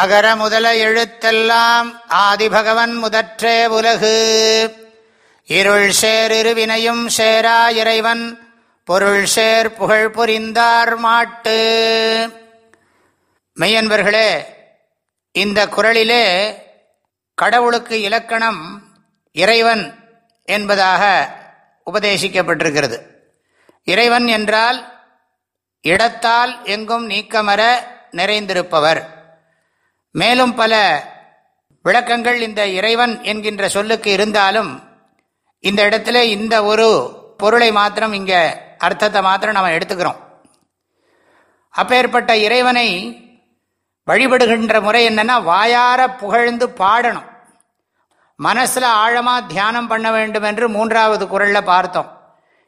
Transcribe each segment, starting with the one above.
அகர முதல எழுத்தெல்லாம் ஆதிபகவன் முதற்றே உலகு. இருள் சேர் இருவினையும் சேரா இறைவன் பொருள் சேர் புகழ் புரிந்தார் மாட்டு. மெய்யன்பர்களே இந்த குரலிலே கடவுளுக்கு இலக்கணம் இறைவன் என்பதாக உபதேசிக்கப்பட்டிருக்கிறது. இறைவன் என்றால் இடத்தால் எங்கும் நீக்கமர நிறைந்திருப்பவர். மேலும் பல விளக்கங்கள் இந்த இறைவன் என்கின்ற சொல்லுக்கு இருந்தாலும் இந்த இடத்துல இந்த ஒரு பொருளை மாத்திரம் இங்கே அர்த்தத்தை மாத்திரம் நம்ம எடுத்துக்கிறோம். அப்பேற்பட்ட இறைவனை வழிபடுகின்ற முறை என்னென்னா வாயார புகழ்ந்து பாடணும். மனசில் ஆழமாக தியானம் பண்ண வேண்டும் என்று மூன்றாவது குரலில் பார்த்தோம்.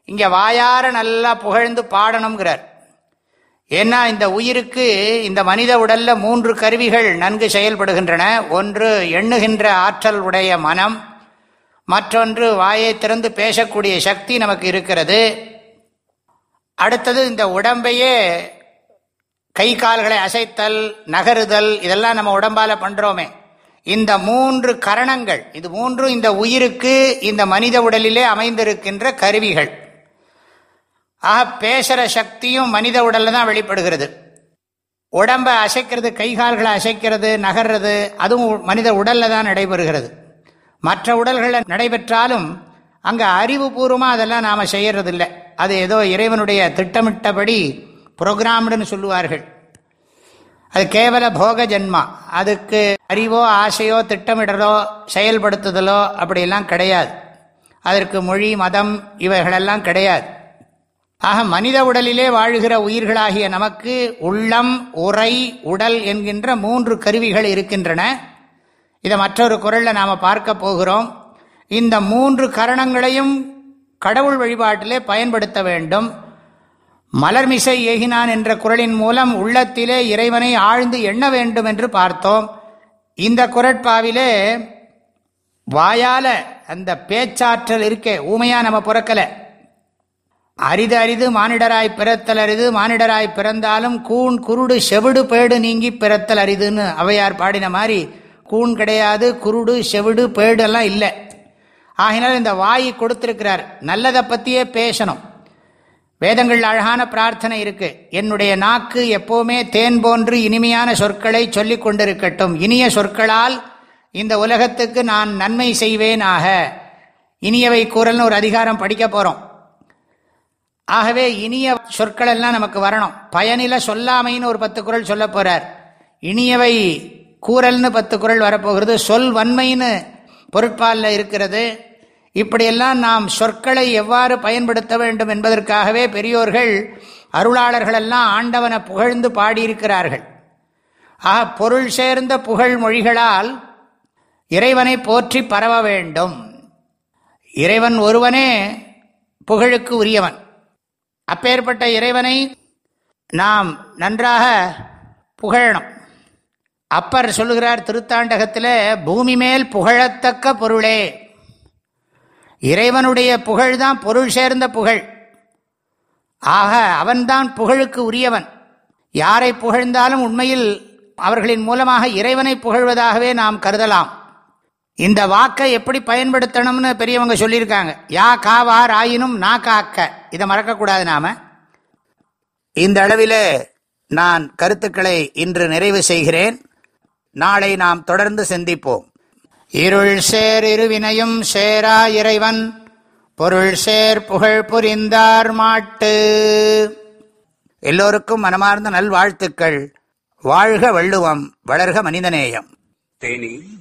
இங்கே வாயார நல்லா புகழ்ந்து பாடணுங்கிறார் ஏன்னா இந்த உயிருக்கு இந்த மனித உடல்ல மூன்று கருவிகள் நன்கு செயல்படுகின்றன. ஒன்று எண்ணுகின்ற ஆற்றல் உடைய மனம் மற்றொன்று வாயை திறந்து பேசக்கூடிய சக்தி நமக்கு இருக்கிறது. அடுத்தது இந்த உடம்பையே கை கால்களை அசைத்தல் நகருதல் இதெல்லாம் நம்ம உடம்பால பண்றோமே. இந்த மூன்று கரணங்கள் இது மூன்றும் இந்த உயிருக்கு இந்த மனித உடலிலே அமைந்திருக்கின்ற கருவிகள். ஆக பேசுகிற சக்தியும் மனித உடலில் தான் வெளிப்படுகிறது. உடம்ப அசைக்கிறது கை கால்களை அசைக்கிறது நகர்றது அதுவும் மனித உடலில் தான் நடைபெறுகிறது. மற்ற உடல்களில் நடைபெற்றாலும் அங்கே அறிவுபூர்வமாக அதெல்லாம் நாம் செய்யறதில்லை. அது ஏதோ இறைவனுடைய திட்டமிட்டபடி புரோகிராம்டுன்னு சொல்லுவார்கள். அது கேவல போக ஜென்மா. அதுக்கு அறிவோ ஆசையோ திட்டமிடலோ செயல்படுத்துதலோ அப்படியெல்லாம் கிடையாது. அதற்கு மொழி மதம் இவைகளெல்லாம் கிடையாது. ஆக மனித உடலிலே வாழ்கிற உயிர்களாகிய நமக்கு உள்ளம் உரை உடல் என்கின்ற மூன்று கருவிகள் இருக்கின்றன. இதை மற்றொரு குரலில் நாம் பார்க்க போகிறோம். இந்த மூன்று கரணங்களையும் கடவுள் வழிபாட்டிலே பயன்படுத்த வேண்டும். மலர்மிசை ஏகினான் என்ற குரலின் மூலம் உள்ளத்திலே இறைவனை ஆழ்ந்து எண்ண வேண்டும் என்று பார்த்தோம். இந்த குரட்பாவிலே வாயால் அந்த பேச்சாற்றல் இருக்கே ஊமையாக நம்ம பிறக்கல. அரிது அரிது மானிடராய் பிறத்தல் அரிது மானிடராய் பிறந்தாலும் கூண் குருடு செவிடு பேடு நீங்கி பிறத்தல் அரிதுன்னு அவையார் பாடின மாதிரி கூண் கிடையாது குருடு செவிடு பேடு எல்லாம் இல்லை. ஆகினால் இந்த வாய் கொடுத்துருக்கிறார். நல்லதை பற்றியே பேசணும். வேதங்கள் அழகான பிரார்த்தனை இருக்கு. என்னுடைய நாக்கு எப்போவுமே தேன் போன்று இனிமையான சொற்களை சொல்லி கொண்டிருக்கட்டும். இனிய சொற்களால் இந்த உலகத்துக்கு நான் நன்மை செய்வேன் ஆக இனியவை கூறல்னு ஒரு அதிகாரம் படிக்க போகிறோம் ஆகவே இனிய சொற்கள் எல்லாம் நமக்கு வரணும். பயனில சொல்லாமைன்னு ஒரு பத்து குரல் சொல்ல போறார். இனியவை கூறல்னு பத்து குரல் வரப்போகிறது. சொல் வன்மைன்னு பொருட்பாலில் இருக்கிறது. இப்படியெல்லாம் நாம் சொற்களை எவ்வாறு பயன்படுத்த வேண்டும் என்பதற்காகவே பெரியோர்கள் அருளாளர்களெல்லாம் ஆண்டவனை புகழ்ந்து பாடியிருக்கிறார்கள். ஆக பொருள் சேர்ந்த புகழ் மொழிகளால் இறைவனை போற்றி பரவ வேண்டும். இறைவன் ஒருவனே புகழுக்கு உரியவன். அப்பேற்பட்ட இறைவனை நாம் நன்றாக புகழணும். அப்பர் சொல்லுகிறார் திருத்தாண்டகத்தில் பூமி மேல் புகழத்தக்க பொருளே. இறைவனுடைய புகழ் தான் பொருள் சேர்ந்த புகழ். ஆக அவன்தான் புகழுக்கு உரியவன். யாரை புகழ்ந்தாலும் உண்மையில் அவர்களின் மூலமாக இறைவனை புகழ்வதாகவே நாம் கருதலாம். இந்த வாக்கை எப்படி பயன்படுத்தணும்னு பெரியவங்க சொல்லியிருக்காங்க. யா காவார் ஆயினும் நா காக்க இதை மறக்கக்கூடாது நாம. இந்த அளவில் நான் கருத்துக்களை இன்று நிறைவு செய்கிறேன். நாளை நாம் தொடர்ந்து சிந்திப்போம். இருள் சேர் இருவினையும் சேரா இறைவன். பொருள் சேர் புகழ் புரிந்தார் மாட்டு. எல்லோருக்கும் மனமார்ந்த நல்வாழ்த்துக்கள். வாழ்க வள்ளுவம் வளர்க மனிதநேயம். தேனி